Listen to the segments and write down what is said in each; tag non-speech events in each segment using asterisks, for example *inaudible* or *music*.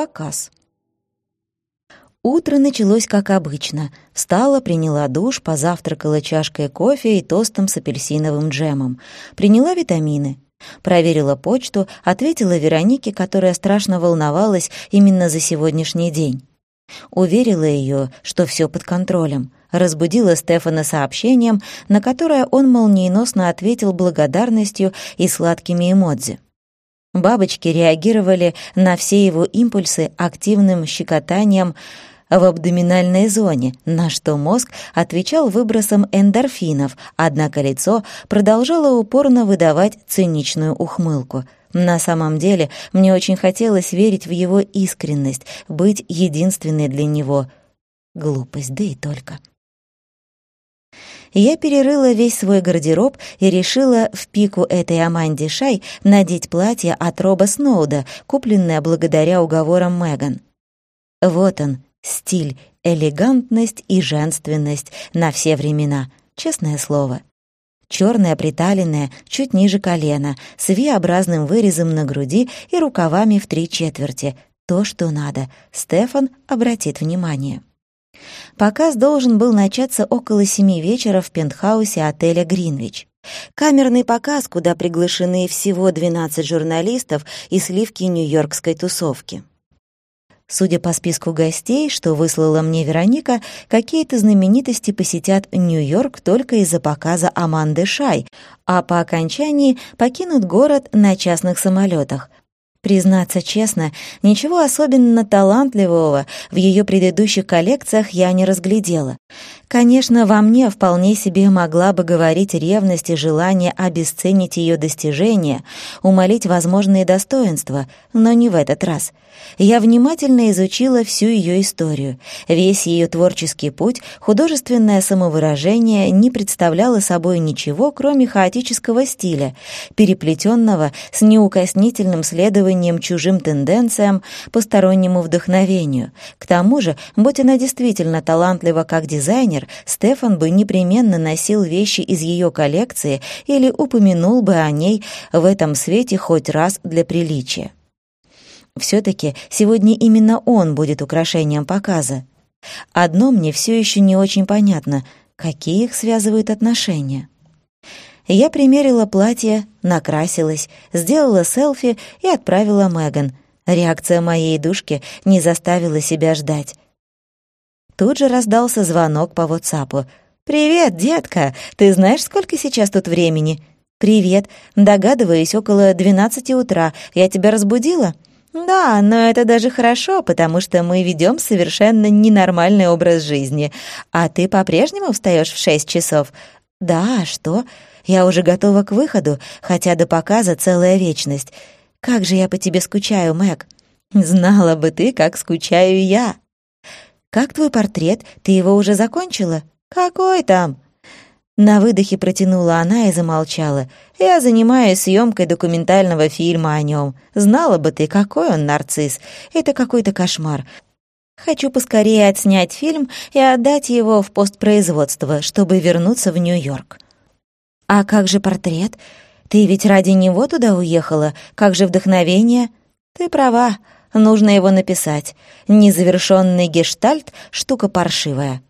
показ. Утро началось как обычно. Встала, приняла душ, позавтракала чашкой кофе и тостом с апельсиновым джемом. Приняла витамины. Проверила почту, ответила Веронике, которая страшно волновалась именно за сегодняшний день. Уверила ее, что все под контролем. Разбудила Стефана сообщением, на которое он молниеносно ответил благодарностью и сладкими эмодзи. Бабочки реагировали на все его импульсы активным щекотанием в абдоминальной зоне, на что мозг отвечал выбросом эндорфинов, однако лицо продолжало упорно выдавать циничную ухмылку. На самом деле, мне очень хотелось верить в его искренность, быть единственной для него. Глупость, да и только. Я перерыла весь свой гардероб и решила в пику этой Аманде Шай надеть платье от Роба Сноуда, купленное благодаря уговорам Меган. Вот он, Стиль, элегантность и женственность на все времена, честное слово. Черное приталенное, чуть ниже колена, с V-образным вырезом на груди и рукавами в три четверти. То, что надо. Стефан обратит внимание. Показ должен был начаться около семи вечера в пентхаусе отеля «Гринвич». Камерный показ, куда приглашены всего 12 журналистов и сливки нью-йоркской тусовки. Судя по списку гостей, что выслала мне Вероника, какие-то знаменитости посетят Нью-Йорк только из-за показа Аманды Шай, а по окончании покинут город на частных самолетах. Признаться честно, ничего особенно талантливого в ее предыдущих коллекциях я не разглядела. Конечно, во мне вполне себе могла бы говорить ревность и желание обесценить ее достижения, умолить возможные достоинства, но не в этот раз. Я внимательно изучила всю ее историю. Весь ее творческий путь, художественное самовыражение не представляло собой ничего, кроме хаотического стиля, переплетенного с неукоснительным следованием чужим тенденциям, постороннему вдохновению. К тому же, будь она действительно талантлива как дизайнер, например, Стефан бы непременно носил вещи из ее коллекции или упомянул бы о ней в этом свете хоть раз для приличия. Все-таки сегодня именно он будет украшением показа. Одно мне все еще не очень понятно, какие их связывают отношения. Я примерила платье, накрасилась, сделала селфи и отправила Меган. Реакция моей душки не заставила себя ждать. Тут же раздался звонок по WhatsApp. «Привет, детка! Ты знаешь, сколько сейчас тут времени?» «Привет. Догадываюсь, около двенадцати утра. Я тебя разбудила?» «Да, но это даже хорошо, потому что мы ведем совершенно ненормальный образ жизни. А ты по-прежнему встаешь в шесть часов?» «Да, а что? Я уже готова к выходу, хотя до показа целая вечность. Как же я по тебе скучаю, Мэг!» «Знала бы ты, как скучаю я!» «Как твой портрет? Ты его уже закончила?» «Какой там?» На выдохе протянула она и замолчала. «Я занимаюсь съемкой документального фильма о нем. Знала бы ты, какой он нарцисс. Это какой-то кошмар. Хочу поскорее отснять фильм и отдать его в постпроизводство, чтобы вернуться в Нью-Йорк». «А как же портрет? Ты ведь ради него туда уехала? Как же вдохновение?» «Ты права. Нужно его написать. Незавершенный гештальт — штука паршивая.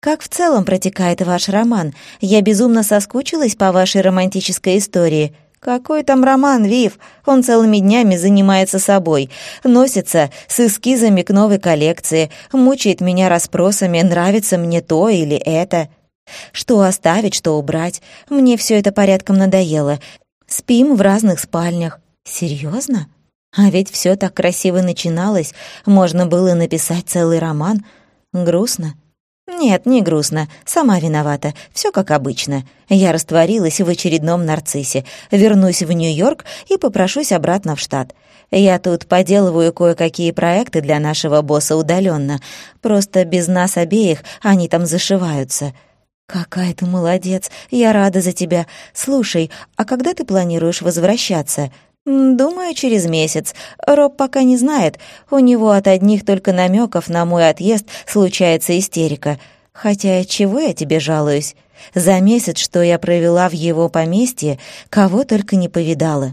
Как в целом протекает ваш роман? Я безумно соскучилась по вашей романтической истории. Какой там роман, Вив? Он целыми днями занимается собой, носится с эскизами к новой коллекции, мучает меня расспросами, нравится мне то или это. Что оставить, что убрать? Мне все это порядком надоело. Спим в разных спальнях. Серьезно? А ведь все так красиво начиналось, можно было написать целый роман. Грустно? Нет, не грустно, сама виновата, все как обычно. Я растворилась в очередном нарциссе, вернусь в Нью-Йорк и попрошусь обратно в штат. Я тут поделываю кое-какие проекты для нашего босса удаленно. Просто без нас обеих они там зашиваются. «Какая ты молодец! Я рада за тебя. Слушай, а когда ты планируешь возвращаться?» «Думаю, через месяц. Роб пока не знает. У него от одних только намеков на мой отъезд случается истерика. Хотя чего я тебе жалуюсь? За месяц, что я провела в его поместье, кого только не повидала».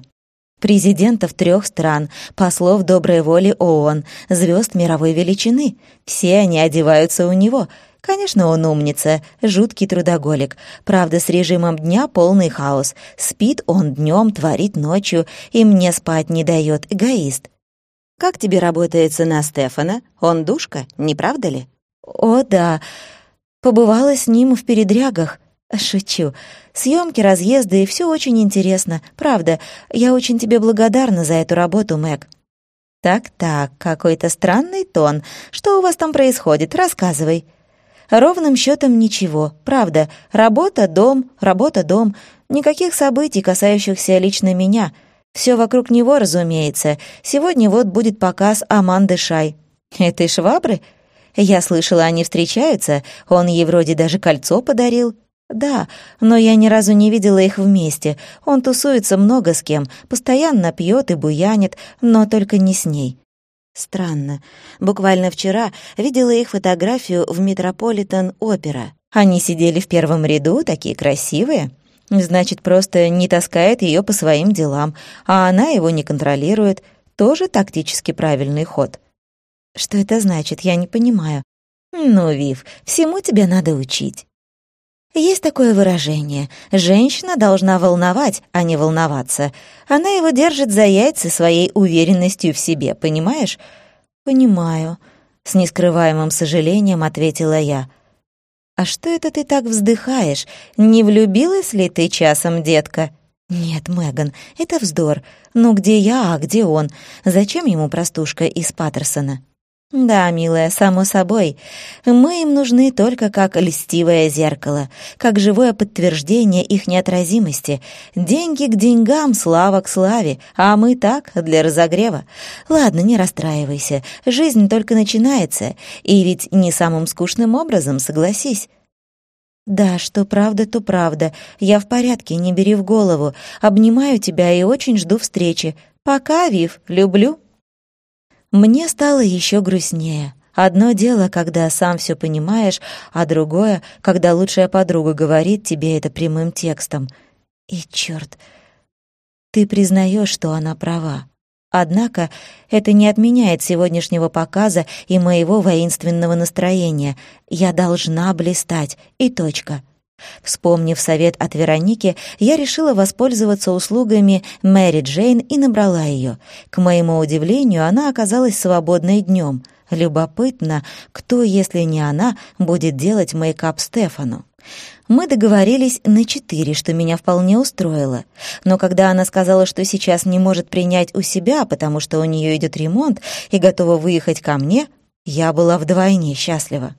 Президентов трех стран, послов доброй воли ООН, звезд мировой величины. Все они одеваются у него. Конечно, он умница, жуткий трудоголик. Правда, с режимом дня полный хаос. Спит он днем, творит ночью, и мне спать не дает, эгоист. Как тебе работается на Стефана? Он душка, не правда ли? О, да. Побывала с ним в передрягах. Шучу. Съемки, разъезды, и все очень интересно. Правда, я очень тебе благодарна за эту работу, Мэг. Так-так, какой-то странный тон. Что у вас там происходит? Рассказывай. Ровным счетом ничего. Правда, работа, дом, работа, дом. Никаких событий, касающихся лично меня. Все вокруг него, разумеется. Сегодня вот будет показ Аманды Шай. Этой швабры? Я слышала, они встречаются. Он ей вроде даже кольцо подарил. «Да, но я ни разу не видела их вместе. Он тусуется много с кем, постоянно пьет и буянит, но только не с ней». Странно. Буквально вчера видела их фотографию в Метрополитен-опера. Они сидели в первом ряду, такие красивые. Значит, просто не таскает ее по своим делам, а она его не контролирует. Тоже тактически правильный ход. Что это значит, я не понимаю. Ну, Вив, всему тебя надо учить. Есть такое выражение «женщина должна волновать, а не волноваться». Она его держит за яйца своей уверенностью в себе, понимаешь? «Понимаю», — с нескрываемым сожалением ответила я. «А что это ты так вздыхаешь? Не влюбилась ли ты часом, детка?» «Нет, Меган, это вздор. Ну где я, а где он? Зачем ему простушка из Паттерсона?» «Да, милая, само собой. Мы им нужны только как льстивое зеркало, как живое подтверждение их неотразимости. Деньги к деньгам, слава к славе, а мы так, для разогрева. Ладно, не расстраивайся, жизнь только начинается, и ведь не самым скучным образом, согласись». «Да, что правда, то правда. Я в порядке, не бери в голову. Обнимаю тебя и очень жду встречи. Пока, Вив, люблю». Мне стало еще грустнее. Одно дело, когда сам все понимаешь, а другое, когда лучшая подруга говорит тебе это прямым текстом. И черт, ты признаешь, что она права. Однако это не отменяет сегодняшнего показа и моего воинственного настроения. Я должна блистать, и точка. Вспомнив совет от Вероники, я решила воспользоваться услугами Мэри Джейн и набрала ее. К моему удивлению, она оказалась свободной днем. Любопытно, кто, если не она, будет делать мейкап Стефану. Мы договорились на четыре, что меня вполне устроило. Но когда она сказала, что сейчас не может принять у себя, потому что у нее идет ремонт и готова выехать ко мне, я была вдвойне счастлива.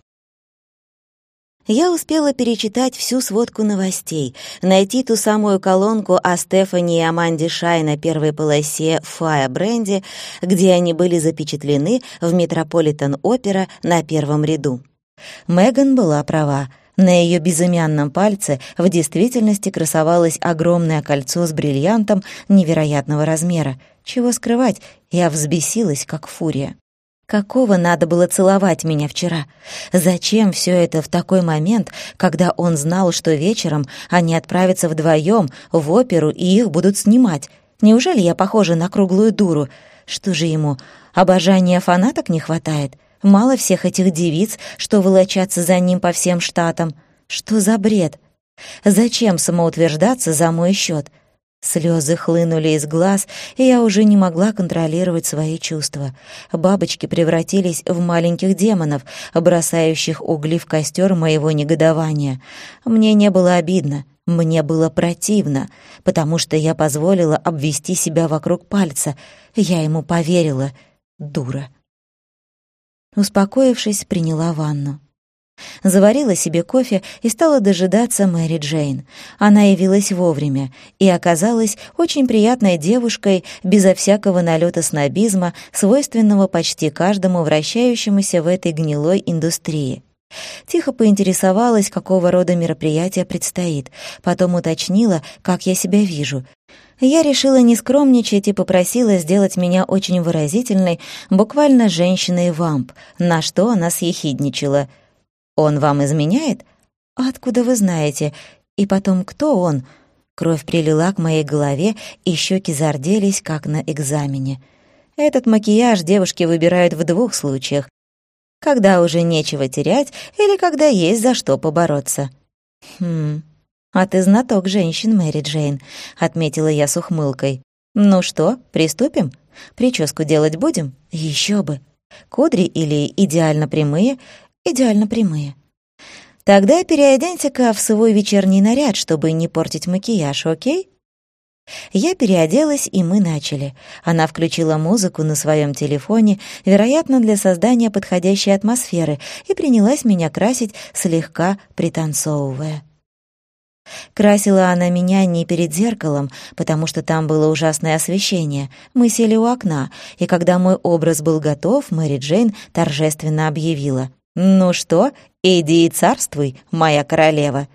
Я успела перечитать всю сводку новостей, найти ту самую колонку о Стефани и Аманде Шай на первой полосе Фая Бренди, где они были запечатлены в Метрополитен-опера на первом ряду. Меган была права. На ее безымянном пальце в действительности красовалось огромное кольцо с бриллиантом невероятного размера. Чего скрывать, я взбесилась, как фурия. Какого надо было целовать меня вчера? Зачем все это в такой момент, когда он знал, что вечером они отправятся вдвоем в оперу и их будут снимать? Неужели я похожа на круглую дуру? Что же ему, обожания фанаток не хватает? Мало всех этих девиц, что волочатся за ним по всем штатам. Что за бред? Зачем самоутверждаться за мой счет? Слезы хлынули из глаз, и я уже не могла контролировать свои чувства. Бабочки превратились в маленьких демонов, бросающих угли в костер моего негодования. Мне не было обидно, мне было противно, потому что я позволила обвести себя вокруг пальца. Я ему поверила, дура. Успокоившись, приняла ванну. Заварила себе кофе и стала дожидаться Мэри Джейн. Она явилась вовремя и оказалась очень приятной девушкой, безо всякого налета снобизма, свойственного почти каждому вращающемуся в этой гнилой индустрии. Тихо поинтересовалась, какого рода мероприятие предстоит, потом уточнила, как я себя вижу. Я решила не скромничать и попросила сделать меня очень выразительной, буквально женщиной-вамп, на что она съехидничала — «Он вам изменяет? Откуда вы знаете? И потом, кто он? Кровь прилила к моей голове, и щеки зарделись, как на экзамене. Этот макияж девушки выбирают в двух случаях. Когда уже нечего терять или когда есть за что побороться. «Хм, а ты знаток женщин, Мэри Джейн», — отметила я с ухмылкой. «Ну что, приступим? Прическу делать будем? Еще бы. Кудри или идеально прямые? Идеально прямые. Тогда переоденься-ка в свой вечерний наряд, чтобы не портить макияж, окей?» Я переоделась, и мы начали. Она включила музыку на своем телефоне, вероятно, для создания подходящей атмосферы, и принялась меня красить, слегка пританцовывая. Красила она меня не перед зеркалом, потому что там было ужасное освещение. Мы сели у окна, и когда мой образ был готов, Мэри Джейн торжественно объявила. «Ну что, иди и царствуй, моя королева».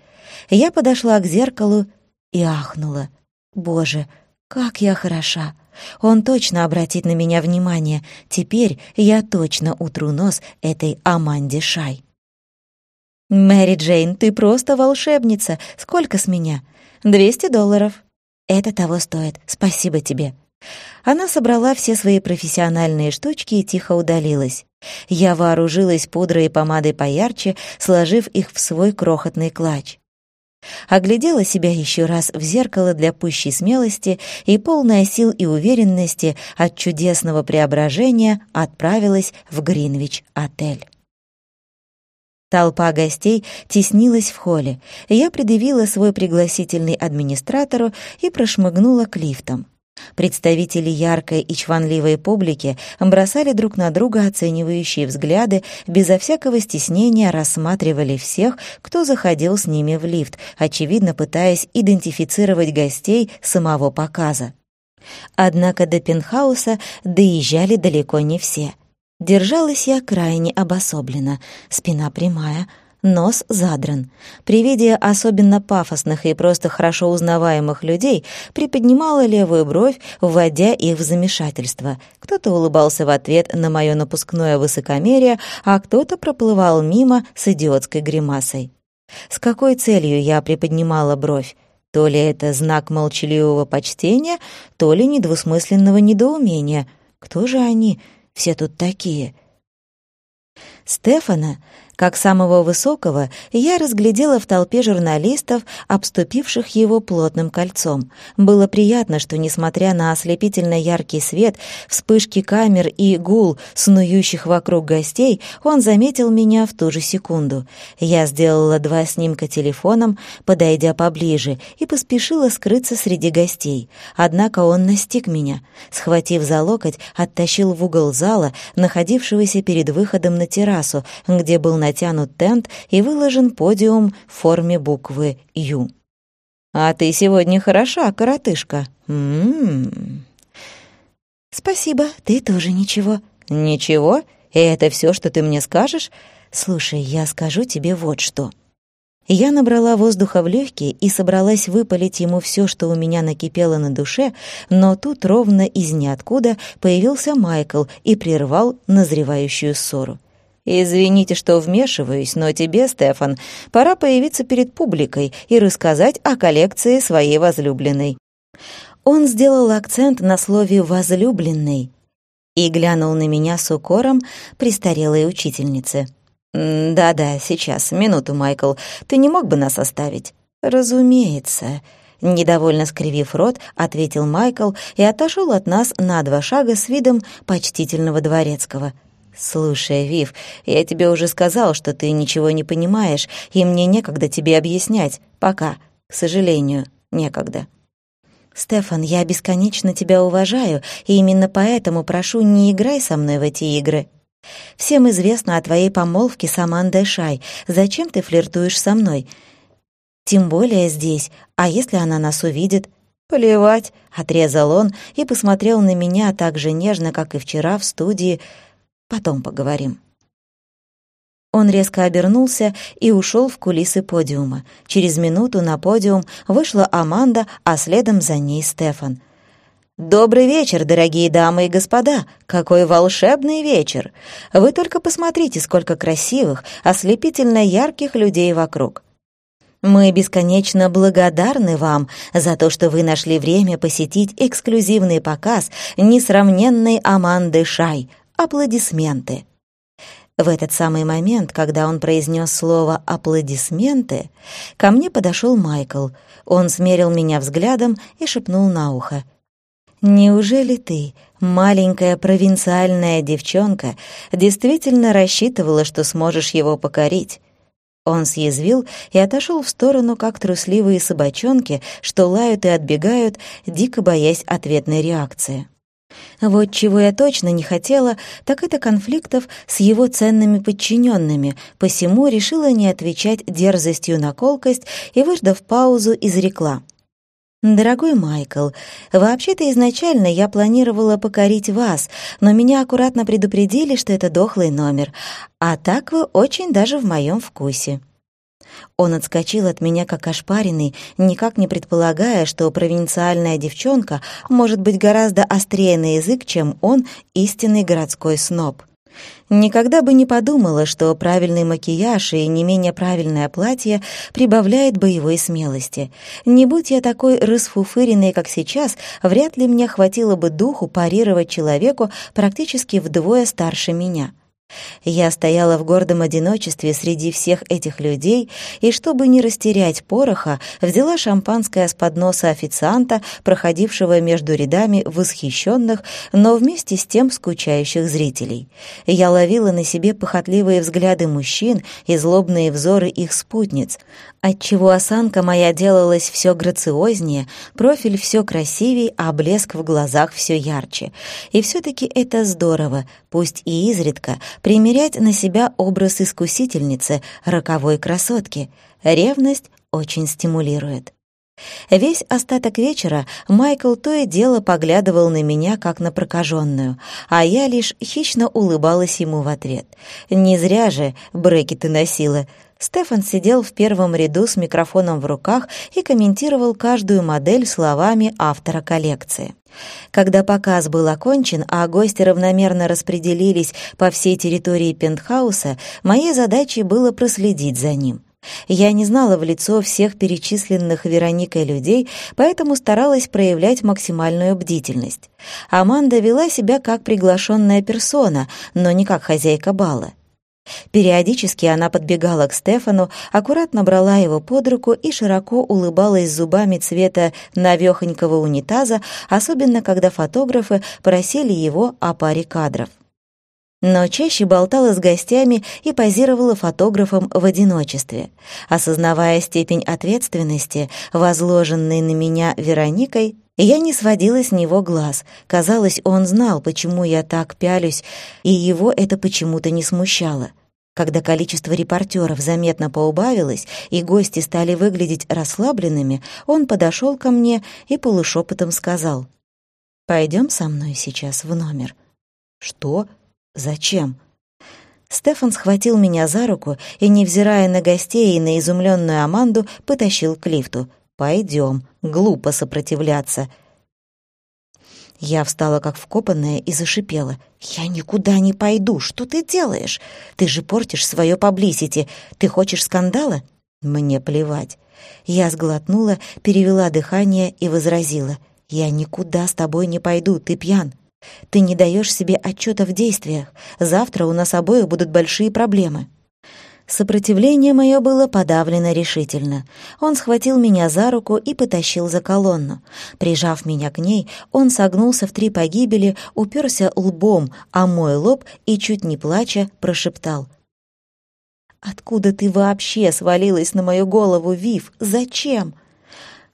Я подошла к зеркалу и ахнула. «Боже, как я хороша! Он точно обратит на меня внимание. Теперь я точно утру нос этой Аманде Шай». «Мэри Джейн, ты просто волшебница. Сколько с меня?» «Двести долларов». «Это того стоит. Спасибо тебе». Она собрала все свои профессиональные штучки и тихо удалилась. Я вооружилась пудрой и помадой поярче, сложив их в свой крохотный клатч. Оглядела себя еще раз в зеркало для пущей смелости и, полная сил и уверенности от чудесного преображения, отправилась в Гринвич-отель. Толпа гостей теснилась в холле. Я предъявила свой пригласительный администратору и прошмыгнула к лифтам. Представители яркой и чванливой публики бросали друг на друга оценивающие взгляды, безо всякого стеснения рассматривали всех, кто заходил с ними в лифт, очевидно пытаясь идентифицировать гостей самого показа. Однако до пентхауса доезжали далеко не все. Держалась я крайне обособленно, спина прямая, нос задран. При виде особенно пафосных и просто хорошо узнаваемых людей приподнимала левую бровь, вводя их в замешательство. Кто-то улыбался в ответ на мое напускное высокомерие, а кто-то проплывал мимо с идиотской гримасой. С какой целью я приподнимала бровь? То ли это знак молчаливого почтения, то ли недвусмысленного недоумения. Кто же они, все тут такие. Стефана как самого высокого, я разглядела в толпе журналистов, обступивших его плотным кольцом. Было приятно, что, несмотря на ослепительно яркий свет, вспышки камер и гул, снующих вокруг гостей, он заметил меня в ту же секунду. Я сделала два снимка телефоном, подойдя поближе, и поспешила скрыться среди гостей. Однако он настиг меня. Схватив за локоть, оттащил в угол зала, находившегося перед выходом на террасу, где был на натянут тент и выложен подиум в форме буквы «Ю». «А ты сегодня хороша, коротышка». «М-м-м». «Спасибо, ты тоже ничего». «Ничего? И это все, что ты мне скажешь?» «Слушай, я скажу тебе вот что». Я набрала воздуха в легкие и собралась выпалить ему все, что у меня накипело на душе, но тут ровно из ниоткуда появился Майкл и прервал назревающую ссору. «Извините, что вмешиваюсь, но тебе, Стефан, пора появиться перед публикой и рассказать о коллекции своей возлюбленной». Он сделал акцент на слове «возлюбленный» и глянул на меня с укором престарелой учительницы. «Да-да, сейчас, минуту, Майкл. Ты не мог бы нас оставить?» «Разумеется», — недовольно скривив рот, ответил Майкл и отошел от нас на два шага с видом почтительного дворецкого — «Слушай, Вив, я тебе уже сказал, что ты ничего не понимаешь, и мне некогда тебе объяснять. Пока. К сожалению, некогда». «Стефан, я бесконечно тебя уважаю, и именно поэтому прошу, не играй со мной в эти игры. Всем известно о твоей помолвке с Амандой Шай. Зачем ты флиртуешь со мной? Тем более здесь. А если она нас увидит?» «Плевать», — отрезал он и посмотрел на меня так же нежно, как и вчера в студии, — Потом поговорим». Он резко обернулся и ушел в кулисы подиума. Через минуту на подиум вышла Аманда, а следом за ней Стефан. «Добрый вечер, дорогие дамы и господа! Какой волшебный вечер! Вы только посмотрите, сколько красивых, ослепительно ярких людей вокруг!» Мы бесконечно благодарны вам за то, что вы нашли время посетить эксклюзивный показ несравненной Аманды Шай. Аплодисменты. В этот самый момент, когда он произнес слово «аплодисменты», ко мне подошел Майкл. Он смерил меня взглядом и шепнул на ухо. «Неужели ты, маленькая провинциальная девчонка, действительно рассчитывала, что сможешь его покорить?» Он съязвил и отошел в сторону, как трусливые собачонки, что лают и отбегают, дико боясь ответной реакции. Вот чего я точно не хотела, так это конфликтов с его ценными подчиненными, посему решила не отвечать дерзостью на колкость и, выждав паузу, изрекла. «Дорогой Майкл, вообще-то изначально я планировала покорить вас, но меня аккуратно предупредили, что это дохлый номер, а так вы очень даже в моем вкусе». Он отскочил от меня как ошпаренный, никак не предполагая, что провинциальная девчонка может быть гораздо острее на язык, чем он, истинный городской сноб. Никогда бы не подумала, что правильный макияж и не менее правильное платье прибавляет боевой смелости. Не будь я такой расфуфыренной, как сейчас, вряд ли мне хватило бы духу парировать человеку практически вдвое старше меня. Я стояла в гордом одиночестве среди всех этих людей, и, чтобы не растерять пороха, взяла шампанское с подноса официанта, проходившего между рядами восхищенных, но вместе с тем скучающих зрителей. Я ловила на себе похотливые взгляды мужчин и злобные взоры их спутниц, отчего осанка моя делалась все грациознее, профиль все красивее, а блеск в глазах все ярче. И все-таки это здорово, пусть и изредка, примерять на себя образ искусительницы, роковой красотки. Ревность очень стимулирует. Весь остаток вечера Майкл то и дело поглядывал на меня, как на прокаженную, а я лишь хищно улыбалась ему в ответ. Не зря же брекеты носила — Стефан сидел в первом ряду с микрофоном в руках и комментировал каждую модель словами автора коллекции. Когда показ был окончен, а гости равномерно распределились по всей территории пентхауса, моей задачей было проследить за ним. Я не знала в лицо всех перечисленных Вероникой людей, поэтому старалась проявлять максимальную бдительность. Аманда вела себя как приглашенная персона, но не как хозяйка бала. Периодически она подбегала к Стефану, аккуратно брала его под руку и широко улыбалась зубами цвета навехонького унитаза, особенно когда фотографы просили его о паре кадров. Но чаще болтала с гостями и позировала фотографом в одиночестве. Осознавая степень ответственности, возложенной на меня Вероникой, я не сводила с него глаз. Казалось, он знал, почему я так пялюсь, и его это почему-то не смущало. Когда количество репортеров заметно поубавилось и гости стали выглядеть расслабленными, он подошел ко мне и полушепотом сказал, «Пойдем со мной сейчас в номер». «Что? Зачем?» Стефан схватил меня за руку и, невзирая на гостей и на изумленную Аманду, потащил к лифту. «Пойдем, глупо сопротивляться. Я встала как вкопанная и зашипела. «Я никуда не пойду. Что ты делаешь? Ты же портишь свое паблисити. Ты хочешь скандала?» «Мне плевать». Я сглотнула, перевела дыхание и возразила. «Я никуда с тобой не пойду. Ты пьян. Ты не даешь себе отчета в действиях. Завтра у нас обоих будут большие проблемы». Сопротивление мое было подавлено решительно. Он схватил меня за руку и потащил за колонну. Прижав меня к ней, он согнулся в три погибели, уперся лбом о мой лоб и, чуть не плача, прошептал. «Откуда ты вообще свалилась на мою голову, Вив? Зачем?»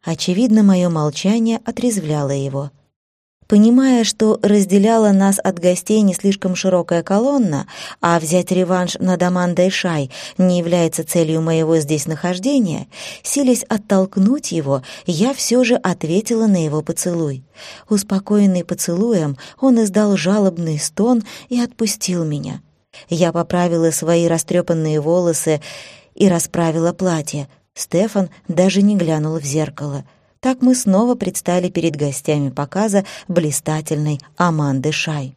Очевидно, мое молчание отрезвляло его. Понимая, что разделяла нас от гостей не слишком широкая колонна, а взять реванш над Амандой Шай не является целью моего здесь нахождения, силясь оттолкнуть его, я все же ответила на его поцелуй. Успокоенный поцелуем, он издал жалобный стон и отпустил меня. Я поправила свои растрепанные волосы и расправила платье. Стефан даже не глянул в зеркало — так мы снова предстали перед гостями показа блистательной Аманды Шай.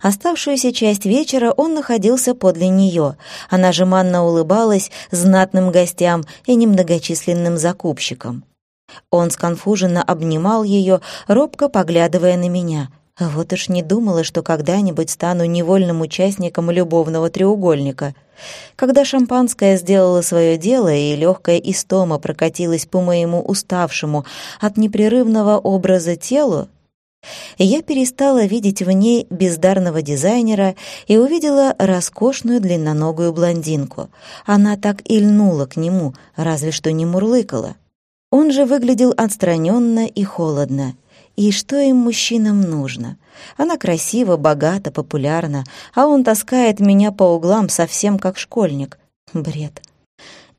Оставшуюся часть вечера он находился подле нее. Она жеманно улыбалась знатным гостям и немногочисленным закупщикам. Он сконфуженно обнимал ее, робко поглядывая на меня. Вот уж не думала, что когда-нибудь стану невольным участником любовного треугольника. Когда шампанское сделало свое дело и легкая истома прокатилась по моему уставшему от непрерывного образа телу, я перестала видеть в ней бездарного дизайнера и увидела роскошную длинноногую блондинку. Она так и льнула к нему, разве что не мурлыкала. Он же выглядел отстраненно и холодно. И что им, мужчинам, нужно? Она красива, богата, популярна, а он таскает меня по углам совсем как школьник. Бред.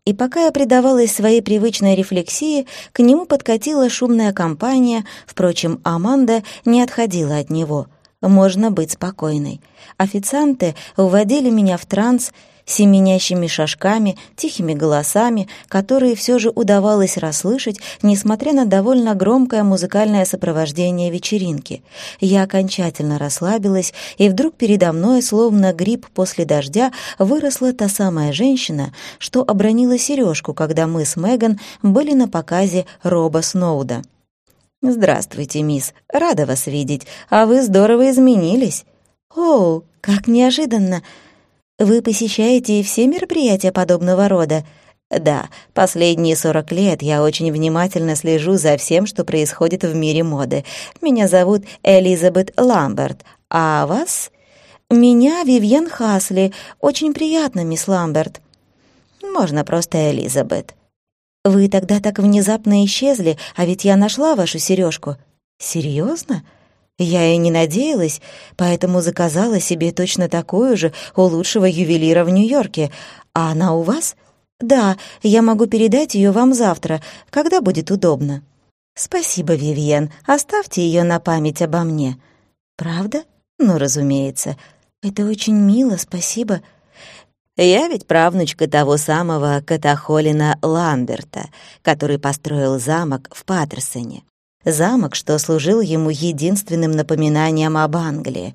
И пока я предавалась своей привычной рефлексии, к нему подкатила шумная компания, впрочем, Аманда не отходила от него. Можно быть спокойной. Официанты уводили меня в транс, семенящими шажками, тихими голосами, которые все же удавалось расслышать, несмотря на довольно громкое музыкальное сопровождение вечеринки. Я окончательно расслабилась, и вдруг передо мной, словно гриб после дождя, выросла та самая женщина, что обронила сережку, когда мы с Меган были на показе Роба Сноуда. «Здравствуйте, мисс. Рада вас видеть. А вы здорово изменились». «О, как неожиданно!» Вы посещаете все мероприятия подобного рода? Да, последние сорок лет я очень внимательно слежу за всем, что происходит в мире моды. Меня зовут Элизабет Ламберт, а вас? Меня Вивьен Хасли. Очень приятно, мисс Ламберт. Можно просто Элизабет. Вы тогда так внезапно исчезли, а ведь я нашла вашу сережку. Серьезно? Я и не надеялась, поэтому заказала себе точно такую же у лучшего ювелира в Нью-Йорке. А она у вас? Да, я могу передать ее вам завтра, когда будет удобно. Спасибо, Вивьен, оставьте ее на память обо мне. Правда? Ну, разумеется. Это очень мило, спасибо. Я ведь правнучка того самого Катахолина Ламберта, который построил замок в Паттерсоне. Замок, что служил ему единственным напоминанием об Англии.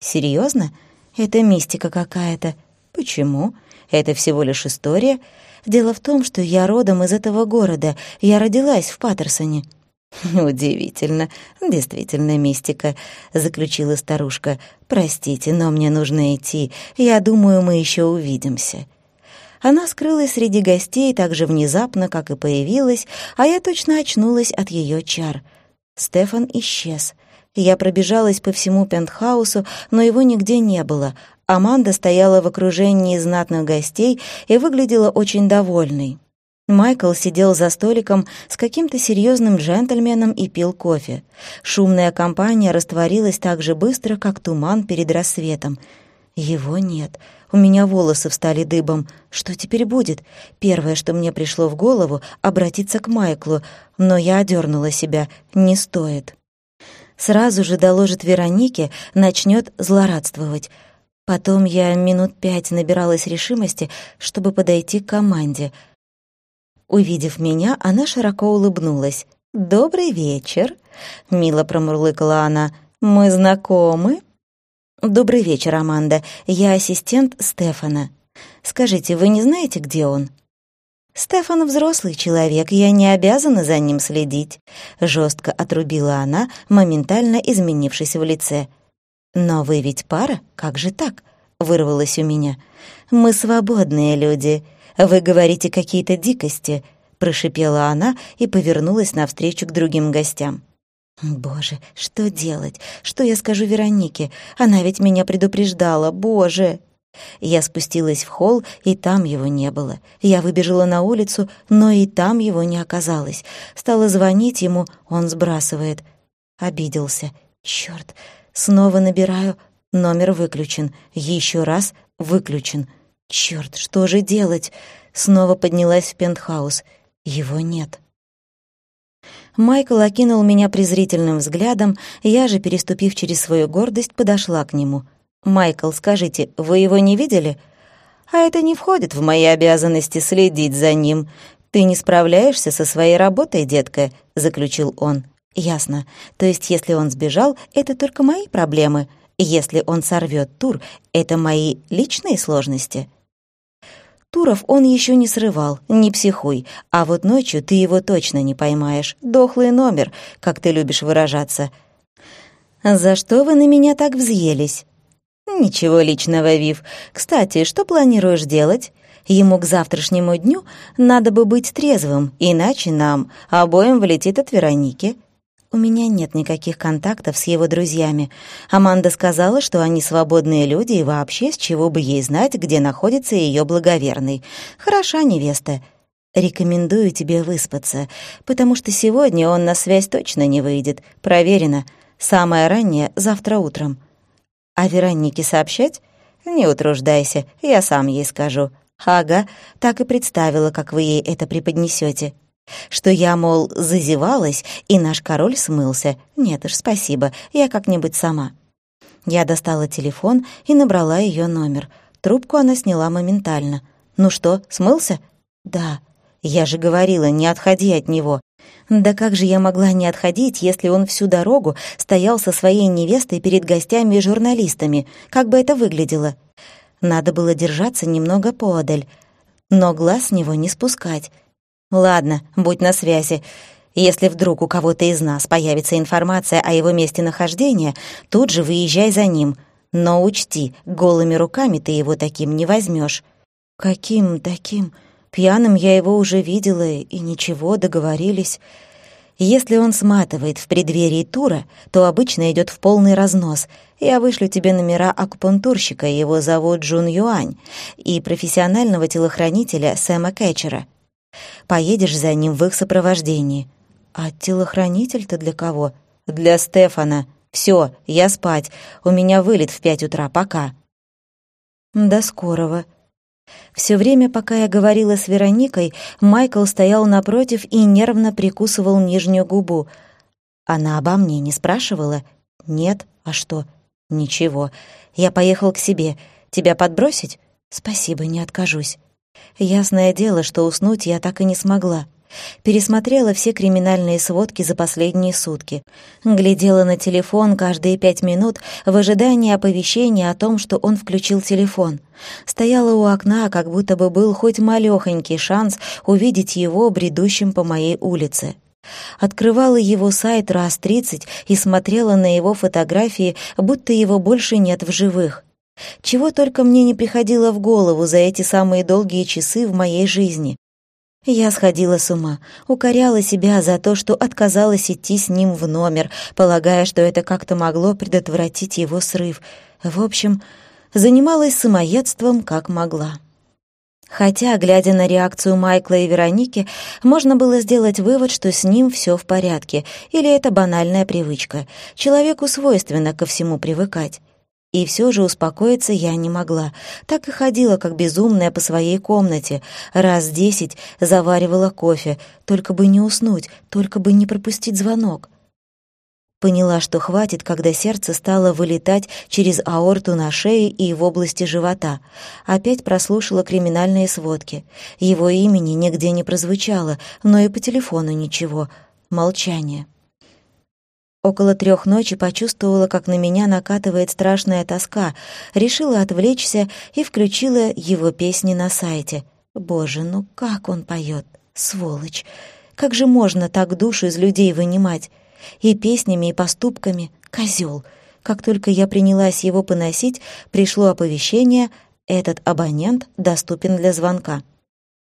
Серьезно? Это мистика какая-то. Почему? Это всего лишь история. Дело в том, что я родом из этого города. Я родилась в Паттерсоне. *laughs* «Удивительно, действительно мистика», — заключила старушка. «Простите, но мне нужно идти. Я думаю, мы еще увидимся». Она скрылась среди гостей так же внезапно, как и появилась, а я точно очнулась от ее чар. Стефан исчез. Я пробежалась по всему пентхаусу, но его нигде не было. Аманда стояла в окружении знатных гостей и выглядела очень довольной. Майкл сидел за столиком с каким-то серьезным джентльменом и пил кофе. Шумная компания растворилась так же быстро, как туман перед рассветом. Его нет. У меня волосы встали дыбом. Что теперь будет? Первое, что мне пришло в голову, обратиться к Майклу, но я одернула себя. Не стоит. Сразу же доложит Веронике, начнет злорадствовать. Потом я минут пять набиралась решимости, чтобы подойти к команде. Увидев меня, она широко улыбнулась. «Добрый вечер», — мило промурлыкала она. «Мы знакомы?» «Добрый вечер, Аманда. Я ассистент Стефана. Скажите, вы не знаете, где он?» «Стефан взрослый человек, я не обязана за ним следить», — жестко отрубила она, моментально изменившись в лице. «Но вы ведь пара? Как же так?» — вырвалось у меня. «Мы свободные люди. Вы говорите какие-то дикости», — прошипела она и повернулась навстречу к другим гостям. Боже, что делать? Что я скажу Веронике? Она ведь меня предупреждала, боже! Я спустилась в холл, и там его не было. Я выбежала на улицу, но и там его не оказалось. Стала звонить ему, он сбрасывает. Обиделся. Чёрт, снова набираю. Номер выключен. Еще раз выключен. Чёрт, что же делать? Снова поднялась в пентхаус. Его нет. Майкл окинул меня презрительным взглядом, я же, переступив через свою гордость, подошла к нему. «Майкл, скажите, вы его не видели?» «А это не входит в мои обязанности следить за ним. Ты не справляешься со своей работой, детка», — заключил он. «Ясно. То есть, если он сбежал, это только мои проблемы?» Если он сорвет тур, это мои личные сложности. Туров он еще не срывал, не психуй, а вот ночью ты его точно не поймаешь. Дохлый номер, как ты любишь выражаться. За что вы на меня так взъелись? Ничего личного, Вив. Кстати, что планируешь делать? Ему к завтрашнему дню надо бы быть трезвым, иначе нам обоим влетит от Вероники. У меня нет никаких контактов с его друзьями. Аманда сказала, что они свободные люди и вообще с чего бы ей знать, где находится ее благоверный. Хороша невеста. Рекомендую тебе выспаться, потому что сегодня он на связь точно не выйдет. Проверено. Самое раннее — завтра утром. А Веронике сообщать? Не утруждайся, я сам ей скажу. Ага, так и представила, как вы ей это преподнесете. Что я, мол, зазевалась, и наш король смылся. Нет уж, спасибо, я как-нибудь сама. Я достала телефон и набрала ее номер. Трубку она сняла моментально. «Ну что, смылся?» «Да». «Я же говорила, не отходи от него». Да как же я могла не отходить, если он всю дорогу стоял со своей невестой перед гостями и журналистами? Как бы это выглядело? Надо было держаться немного поодаль, но глаз с него не спускать. Ладно, будь на связи. Если вдруг у кого-то из нас появится информация о его месте нахождения, тут же выезжай за ним. Но учти, голыми руками ты его таким не возьмешь. Каким таким? Пьяным я его уже видела, и ничего, договорились. Если он сматывает в преддверии тура, то обычно идет в полный разнос. Я вышлю тебе номера акупунктурщика, его зовут Джун Юань, и профессионального телохранителя Сэма Кэтчера. Поедешь за ним в их сопровождении. А телохранитель-то для кого? Для Стефана. Все, я спать. У меня вылет в пять утра. Пока. До скорого. Все время, пока я говорила с Вероникой, Майкл стоял напротив и нервно прикусывал нижнюю губу. Она обо мне не спрашивала? Нет. А что? Ничего. Я поехал к себе. Тебя подбросить? Спасибо, не откажусь. Ясное дело, что уснуть я так и не смогла. Пересмотрела все криминальные сводки за последние сутки. Глядела на телефон каждые пять минут в ожидании оповещения о том, что он включил телефон. Стояла у окна, как будто бы был хоть малёхонький шанс увидеть его бредущим по моей улице. Открывала его сайт раз тридцать и смотрела на его фотографии, будто его больше нет в живых. Чего только мне не приходило в голову за эти самые долгие часы в моей жизни. Я сходила с ума, укоряла себя за то, что отказалась идти с ним в номер, полагая, что это как-то могло предотвратить его срыв. В общем, занималась самоедством как могла. Хотя, глядя на реакцию Майкла и Вероники, можно было сделать вывод, что с ним все в порядке, или это банальная привычка. Человеку свойственно ко всему привыкать. И все же успокоиться я не могла. Так и ходила, как безумная, по своей комнате. Раз десять заваривала кофе, только бы не уснуть, только бы не пропустить звонок. Поняла, что хватит, когда сердце стало вылетать через аорту на шее и в области живота. Опять прослушала криминальные сводки. Его имени нигде не прозвучало, но и по телефону ничего. Молчание. Около трех ночи почувствовала, как на меня накатывает страшная тоска, решила отвлечься и включила его песни на сайте. Боже, ну как он поет, сволочь! Как же можно так душу из людей вынимать? И песнями, и поступками. Козел! Как только я принялась его поносить, пришло оповещение «Этот абонент доступен для звонка».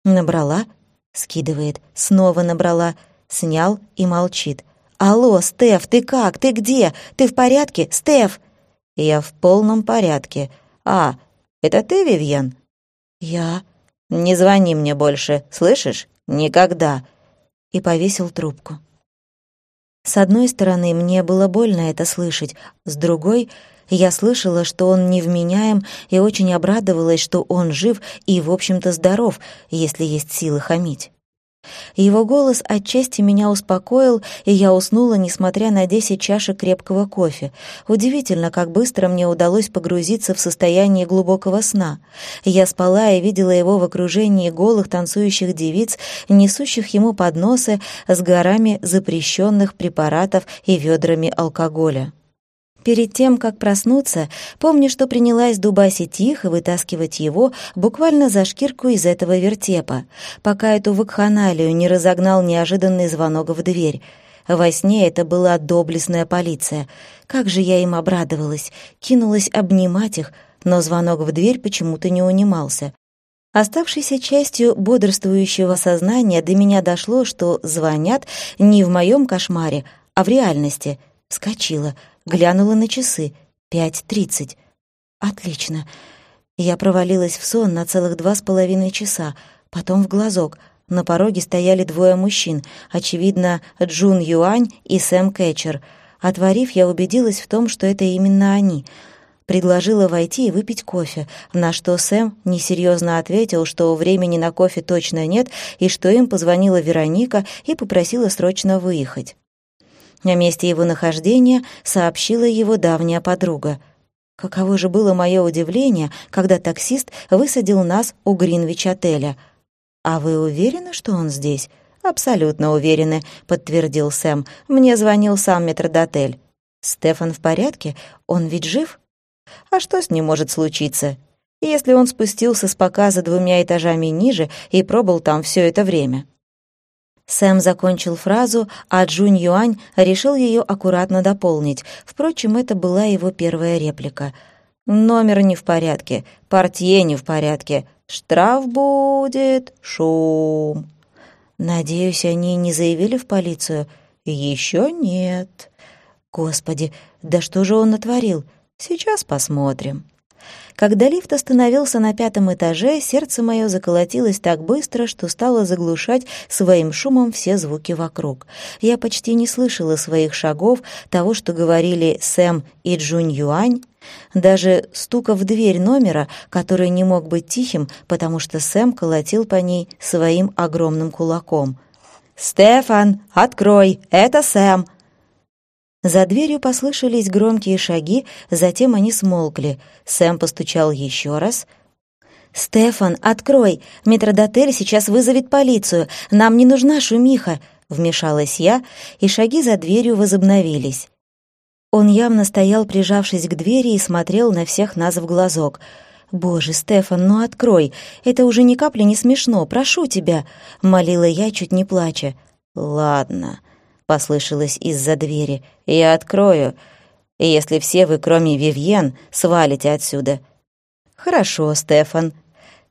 Набрала, скидывает, снова набрала, снял и молчит. «Алло, Стеф, ты как? Ты где? Ты в порядке? Стеф?» «Я в полном порядке. А, это ты, Вивьен?» «Я...» «Не звони мне больше, слышишь? Никогда!» И повесил трубку. С одной стороны, мне было больно это слышать, с другой, я слышала, что он невменяем, и очень обрадовалась, что он жив и, в общем-то, здоров, если есть силы хамить. Его голос отчасти меня успокоил, и я уснула, несмотря на десять чашек крепкого кофе. Удивительно, как быстро мне удалось погрузиться в состояние глубокого сна. Я спала и видела его в окружении голых танцующих девиц, несущих ему подносы с горами запрещенных препаратов и ведрами алкоголя. Перед тем, как проснуться, помню, что принялась дубасить их и вытаскивать его буквально за шкирку из этого вертепа, пока эту вакханалию не разогнал неожиданный звонок в дверь. Во сне это была доблестная полиция. Как же я им обрадовалась, кинулась обнимать их, но звонок в дверь почему-то не унимался. Оставшейся частью бодрствующего сознания до меня дошло, что звонят не в моем кошмаре, а в реальности. Вскочила — Глянула на часы. Пять тридцать. Отлично. Я провалилась в сон на целых два с половиной часа, потом в глазок. На пороге стояли двое мужчин, очевидно, Джун Юань и Сэм Кэтчер. Отворив, я убедилась в том, что это именно они. Предложила войти и выпить кофе, на что Сэм несерьезно ответил, что времени на кофе точно нет и что им позвонила Вероника и попросила срочно выехать. О месте его нахождения сообщила его давняя подруга. Каково же было мое удивление, когда таксист высадил нас у Гринвич-отеля. «А вы уверены, что он здесь?» «Абсолютно уверены», — подтвердил Сэм. «Мне звонил сам метрдотель». «Стефан в порядке? Он ведь жив?» «А что с ним может случиться?» «Если он спустился с показа двумя этажами ниже и пробыл там все это время». Сэм закончил фразу, а Джунь Юань решил ее аккуратно дополнить. Впрочем, это была его первая реплика. «Номер не в порядке, портье не в порядке, штраф будет, шум». «Надеюсь, они не заявили в полицию?» «Еще нет». «Господи, да что же он натворил? Сейчас посмотрим». Когда лифт остановился на пятом этаже, сердце мое заколотилось так быстро, что стало заглушать своим шумом все звуки вокруг. Я почти не слышала своих шагов, того, что говорили Сэм и Джунь Юань, даже стука в дверь номера, который не мог быть тихим, потому что Сэм колотил по ней своим огромным кулаком. «Стефан, открой! Это Сэм!» За дверью послышались громкие шаги, затем они смолкли. Сэм постучал еще раз. «Стефан, открой! Метродотель сейчас вызовет полицию. Нам не нужна шумиха!» Вмешалась я, и шаги за дверью возобновились. Он явно стоял, прижавшись к двери, и смотрел на всех нас в глазок. «Боже, Стефан, ну открой! Это уже ни капли не смешно, прошу тебя!» — молила я, чуть не плача. «Ладно», послышалось из-за двери. «Я открою, если все вы, кроме Вивьен, свалите отсюда». «Хорошо, Стефан».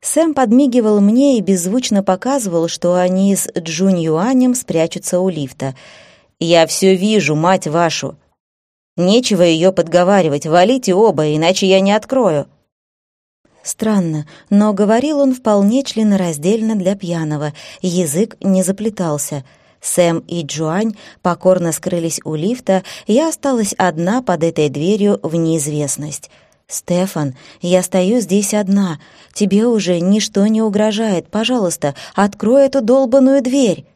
Сэм подмигивал мне и беззвучно показывал, что они с Джунь Юанем спрячутся у лифта. «Я все вижу, мать вашу!» «Нечего ее подговаривать, валите оба, иначе я не открою». Странно, но говорил он вполне членораздельно для пьяного, язык не заплетался — Сэм и Джуань покорно скрылись у лифта, я осталась одна под этой дверью в неизвестность. «Стефан, я стою здесь одна. Тебе уже ничто не угрожает. Пожалуйста, открой эту долбаную дверь!»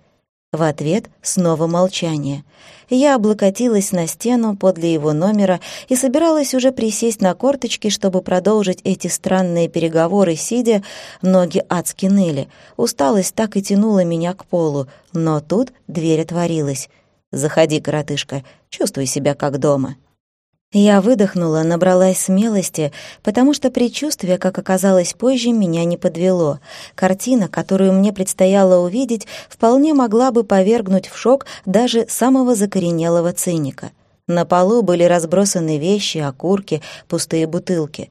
В ответ снова молчание. Я облокотилась на стену подле его номера и собиралась уже присесть на корточки, чтобы продолжить эти странные переговоры, сидя, ноги адски ныли. Усталость так и тянула меня к полу, но тут дверь отворилась. «Заходи, коротышка, чувствуй себя как дома». Я выдохнула, набралась смелости, потому что предчувствие, как оказалось позже, меня не подвело. Картина, которую мне предстояло увидеть, вполне могла бы повергнуть в шок даже самого закоренелого циника. На полу были разбросаны вещи, окурки, пустые бутылки.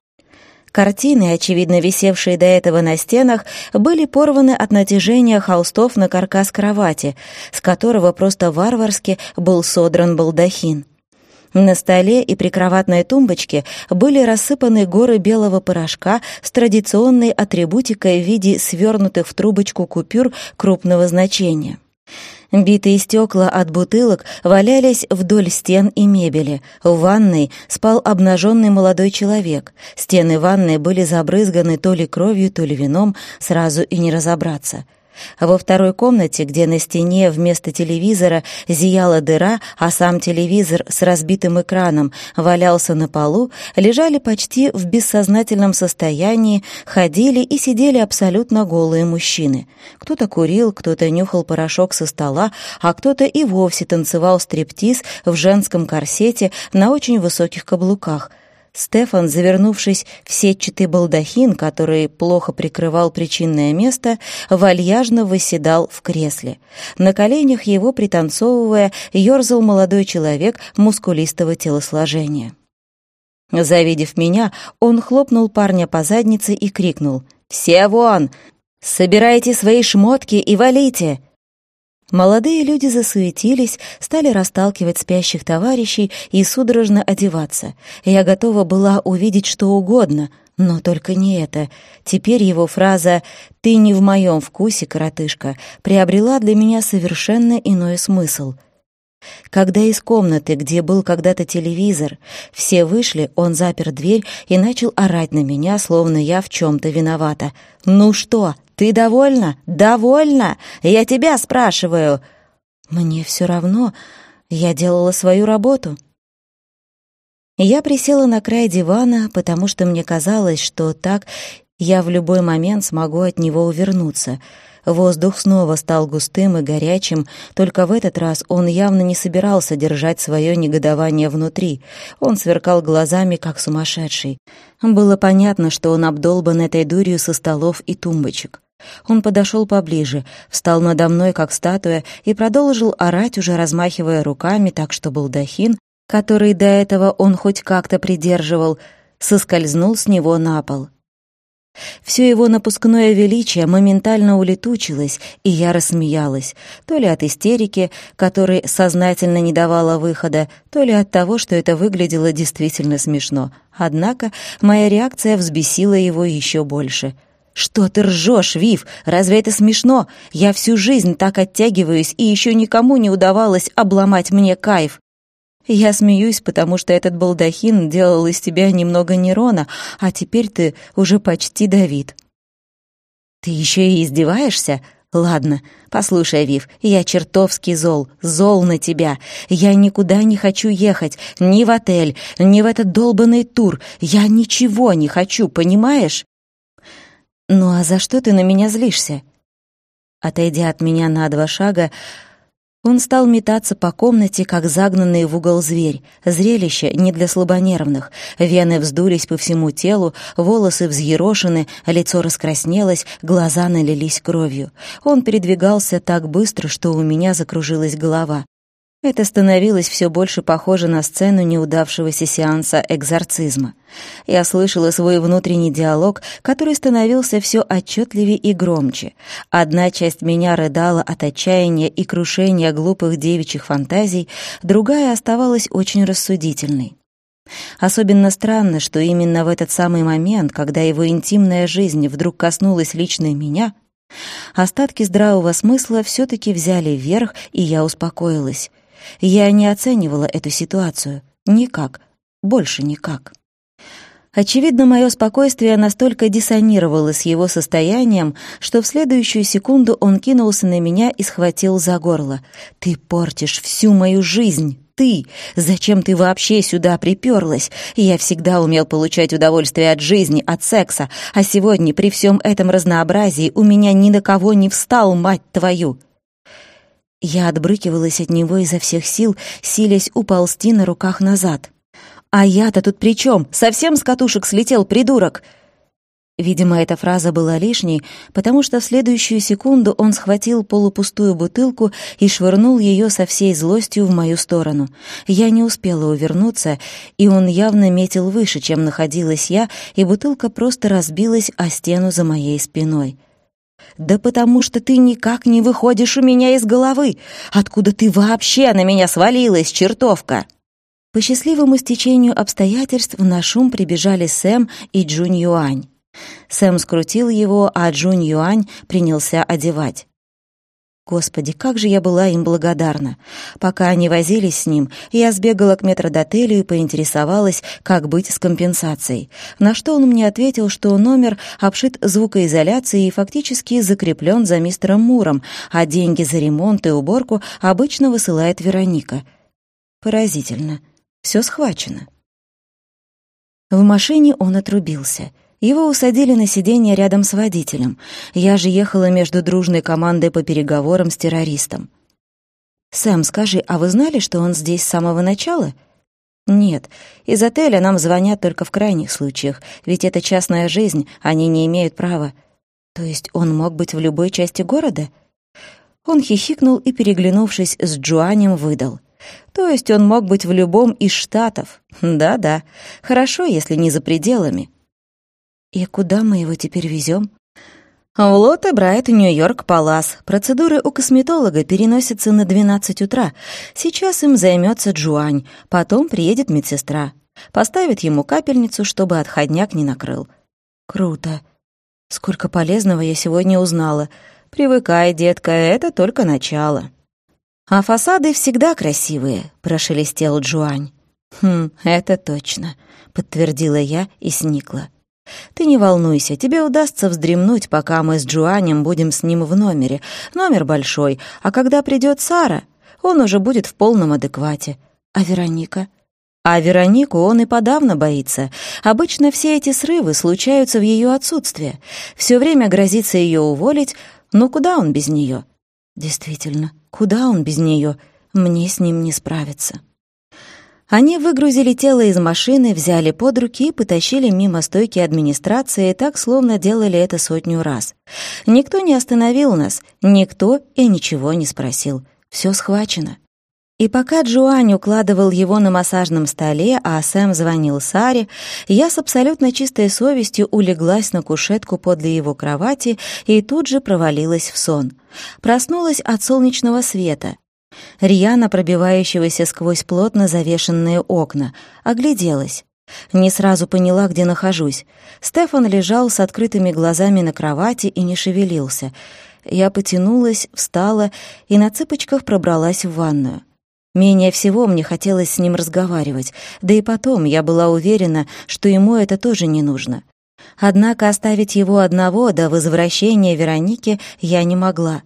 Картины, очевидно висевшие до этого на стенах, были порваны от натяжения холстов на каркас кровати, с которого просто варварски был содран балдахин. На столе и прикроватной тумбочке были рассыпаны горы белого порошка с традиционной атрибутикой в виде свернутых в трубочку купюр крупного значения. Битые стекла от бутылок валялись вдоль стен и мебели. В ванной спал обнаженный молодой человек. Стены ванной были забрызганы то ли кровью, то ли вином, сразу и не разобраться. Во второй комнате, где на стене вместо телевизора зияла дыра, а сам телевизор с разбитым экраном валялся на полу, лежали почти в бессознательном состоянии, ходили и сидели абсолютно голые мужчины. Кто-то курил, кто-то нюхал порошок со стола, а кто-то и вовсе танцевал стриптиз в женском корсете на очень высоких каблуках — Стефан, завернувшись в сетчатый балдахин, который плохо прикрывал причинное место, вальяжно восседал в кресле. На коленях его, пританцовывая, ерзал молодой человек мускулистого телосложения. Завидев меня, он хлопнул парня по заднице и крикнул «Все вон! Собирайте свои шмотки и валите!» Молодые люди засуетились, стали расталкивать спящих товарищей и судорожно одеваться. Я готова была увидеть что угодно, но только не это. Теперь его фраза «ты не в моем вкусе, коротышка» приобрела для меня совершенно иной смысл — когда из комнаты, где был когда-то телевизор, все вышли, он запер дверь и начал орать на меня, словно я в чем-то виновата. «Ну что, ты довольна? Довольна? Я тебя спрашиваю!» «Мне все равно. Я делала свою работу». Я присела на край дивана, потому что мне казалось, что так я в любой момент смогу от него увернуться. Воздух снова стал густым и горячим, только в этот раз он явно не собирался держать свое негодование внутри. Он сверкал глазами, как сумасшедший. Было понятно, что он обдолбан этой дурью со столов и тумбочек. Он подошел поближе, встал надо мной, как статуя, и продолжил орать, уже размахивая руками, так что балдахин, который до этого он хоть как-то придерживал, соскользнул с него на пол. Все его напускное величие моментально улетучилось, и я рассмеялась, то ли от истерики, которой сознательно не давала выхода, то ли от того, что это выглядело действительно смешно. Однако моя реакция взбесила его еще больше — «Что ты ржешь, Вив? Разве это смешно? Я всю жизнь так оттягиваюсь, и еще никому не удавалось обломать мне кайф. Я смеюсь, потому что этот балдахин делал из тебя немного Нерона, а теперь ты уже почти Давид». «Ты еще и издеваешься?» «Ладно, послушай, Вив, я чертовски зол, зол на тебя. Я никуда не хочу ехать, ни в отель, ни в этот долбанный тур. Я ничего не хочу, понимаешь?» «Ну а за что ты на меня злишься?» Отойдя от меня на два шага, он стал метаться по комнате, как загнанный в угол зверь. Зрелище не для слабонервных. Вены вздулись по всему телу, волосы взъерошены, лицо раскраснелось, глаза налились кровью. Он передвигался так быстро, что у меня закружилась голова. Это становилось все больше похоже на сцену неудавшегося сеанса экзорцизма. Я слышала свой внутренний диалог, который становился все отчетливее и громче. Одна часть меня рыдала от отчаяния и крушения глупых девичьих фантазий, другая оставалась очень рассудительной. Особенно странно, что именно в этот самый момент, когда его интимная жизнь вдруг коснулась лично меня, остатки здравого смысла все-таки взяли вверх, и я успокоилась. Я не оценивала эту ситуацию. Никак. Больше никак. Очевидно, мое спокойствие настолько диссонировало с его состоянием, что в следующую секунду он кинулся на меня и схватил за горло. «Ты портишь всю мою жизнь!» ты? Зачем ты вообще сюда приперлась? Я всегда умел получать удовольствие от жизни, от секса, а сегодня при всем этом разнообразии у меня ни на кого не встал, мать твою!» Я отбрыкивалась от него изо всех сил, силясь уползти на руках назад. «А я-то тут при чем? Совсем с катушек слетел, придурок!» Видимо, эта фраза была лишней, потому что в следующую секунду он схватил полупустую бутылку и швырнул ее со всей злостью в мою сторону. Я не успела увернуться, и он явно метил выше, чем находилась я, и бутылка просто разбилась о стену за моей спиной. «Да потому что ты никак не выходишь у меня из головы! Откуда ты вообще на меня свалилась, чертовка?» По счастливому стечению обстоятельств на шум прибежали Сэм и Джунь Юань. Сэм скрутил его, а Джунь Юань принялся одевать. Господи, как же я была им благодарна. Пока они возились с ним, я сбегала к метродотелю и поинтересовалась, как быть с компенсацией. На что он мне ответил, что номер обшит звукоизоляцией и фактически закреплен за мистером Муром, а деньги за ремонт и уборку обычно высылает Вероника. Поразительно. Все схвачено. В машине он отрубился — его усадили на сиденье рядом с водителем. Я же ехала между дружной командой по переговорам с террористом. «Сэм, скажи, а вы знали, что он здесь с самого начала?» «Нет, из отеля нам звонят только в крайних случаях, ведь это частная жизнь, они не имеют права». «То есть он мог быть в любой части города?» Он хихикнул и, переглянувшись с Джуанем, выдал. «То есть он мог быть в любом из штатов? Да-да, хорошо, если не за пределами». «И куда мы его теперь везем? В Лотте Брайт, Нью-Йорк, Палас. Процедуры у косметолога переносятся на 12 утра. Сейчас им займется Джуань, потом приедет медсестра. Поставит ему капельницу, чтобы отходняк не накрыл. Круто. Сколько полезного я сегодня узнала. Привыкай, детка, это только начало. А фасады всегда красивые, прошелестел Джуань. Хм, это точно, подтвердила я и сникла. Ты не волнуйся, тебе удастся вздремнуть, пока мы с Джуанем будем с ним в номере. Номер большой, а когда придет Сара, он уже будет в полном адеквате. А Вероника? А Веронику он и подавно боится. Обычно все эти срывы случаются в ее отсутствие. Все время грозится ее уволить, но куда он без нее? Действительно, куда он без нее? Мне с ним не справиться. Они выгрузили тело из машины, взяли под руки и потащили мимо стойки администрации, так словно делали это сотню раз. Никто не остановил нас, никто и ничего не спросил. Все схвачено. И пока Джоань укладывал его на массажном столе, а Сэм звонил Саре, я с абсолютно чистой совестью улеглась на кушетку подле его кровати и тут же провалилась в сон. Проснулась от солнечного света, Рьяно пробивающегося сквозь плотно завешенные окна, огляделась. Не сразу поняла, где нахожусь. Стефан лежал с открытыми глазами на кровати и не шевелился. Я потянулась, встала и на цыпочках пробралась в ванную. Менее всего мне хотелось с ним разговаривать, да и потом я была уверена, что ему это тоже не нужно. Однако оставить его одного до возвращения Вероники я не могла.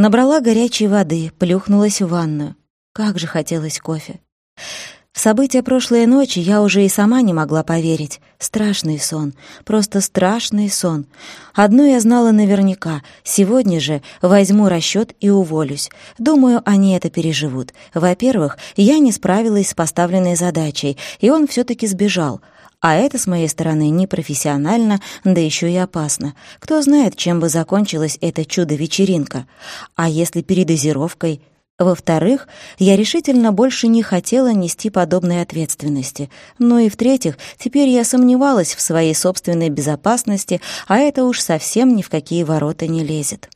Набрала горячей воды, плюхнулась в ванную. Как же хотелось кофе. В события прошлой ночи я уже и сама не могла поверить. Страшный сон, просто страшный сон. Одно я знала наверняка. Сегодня же возьму расчет и уволюсь. Думаю, они это переживут. Во-первых, я не справилась с поставленной задачей, и он все таки сбежал. А это с моей стороны непрофессионально, да еще и опасно. Кто знает, чем бы закончилась эта чудо-вечеринка. А если передозировкой? Во-вторых, я решительно больше не хотела нести подобной ответственности. Ну и в-третьих, теперь я сомневалась в своей собственной безопасности, а это уж совсем ни в какие ворота не лезет.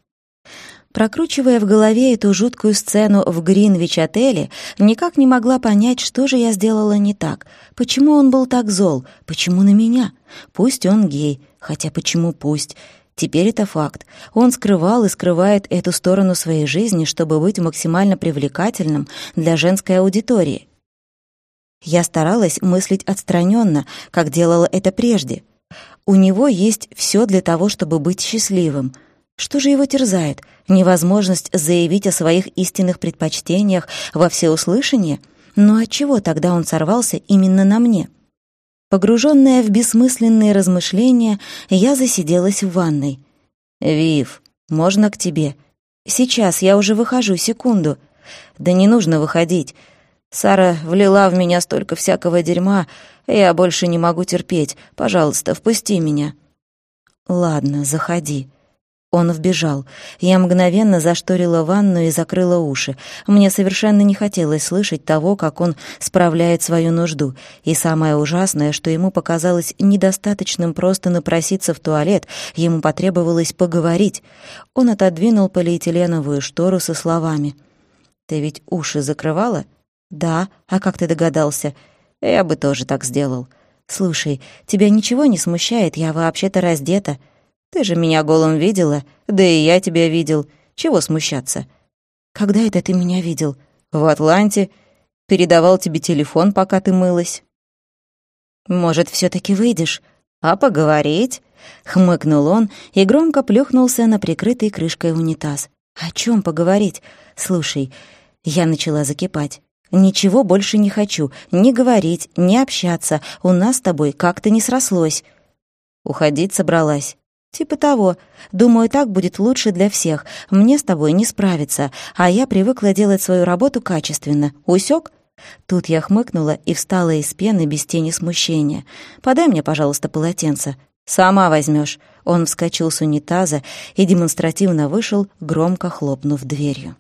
Прокручивая в голове эту жуткую сцену в Гринвич-отеле, никак не могла понять, что же я сделала не так. Почему он был так зол? Почему на меня? Пусть он гей. Хотя почему пусть? Теперь это факт. Он скрывал и скрывает эту сторону своей жизни, чтобы быть максимально привлекательным для женской аудитории. Я старалась мыслить отстраненно, как делала это прежде. У него есть все для того, чтобы быть счастливым — что же его терзает? Невозможность заявить о своих истинных предпочтениях во всеуслышание? Но отчего тогда он сорвался именно на мне? Погруженная в бессмысленные размышления, я засиделась в ванной. «Вив, можно к тебе?» «Сейчас, я уже выхожу, секунду». «Да не нужно выходить. Сара влила в меня столько всякого дерьма, я больше не могу терпеть. Пожалуйста, впусти меня». «Ладно, заходи». Он вбежал. Я мгновенно зашторила ванну и закрыла уши. Мне совершенно не хотелось слышать того, как он справляет свою нужду. И самое ужасное, что ему показалось недостаточным просто напроситься в туалет, ему потребовалось поговорить. Он отодвинул полиэтиленовую штору со словами. «Ты ведь уши закрывала?» «Да. А как ты догадался?» «Я бы тоже так сделал». «Слушай, тебя ничего не смущает? Я вообще-то раздета». Ты же меня голым видела, да и я тебя видел. Чего смущаться?» «Когда это ты меня видел?» «В Атланте. Передавал тебе телефон, пока ты мылась». «Может, все таки выйдешь?» «А поговорить?» — хмыкнул он и громко плюхнулся на прикрытый крышкой унитаз. «О чем поговорить? Слушай, я начала закипать. Ничего больше не хочу. Ни говорить, ни общаться. У нас с тобой как-то не срослось». Уходить собралась. «Типа того. Думаю, так будет лучше для всех. Мне с тобой не справиться, а я привыкла делать свою работу качественно. Усек? Тут я хмыкнула и встала из пены без тени смущения. «Подай мне, пожалуйста, полотенце». «Сама возьмешь. Он вскочил с унитаза и демонстративно вышел, громко хлопнув дверью.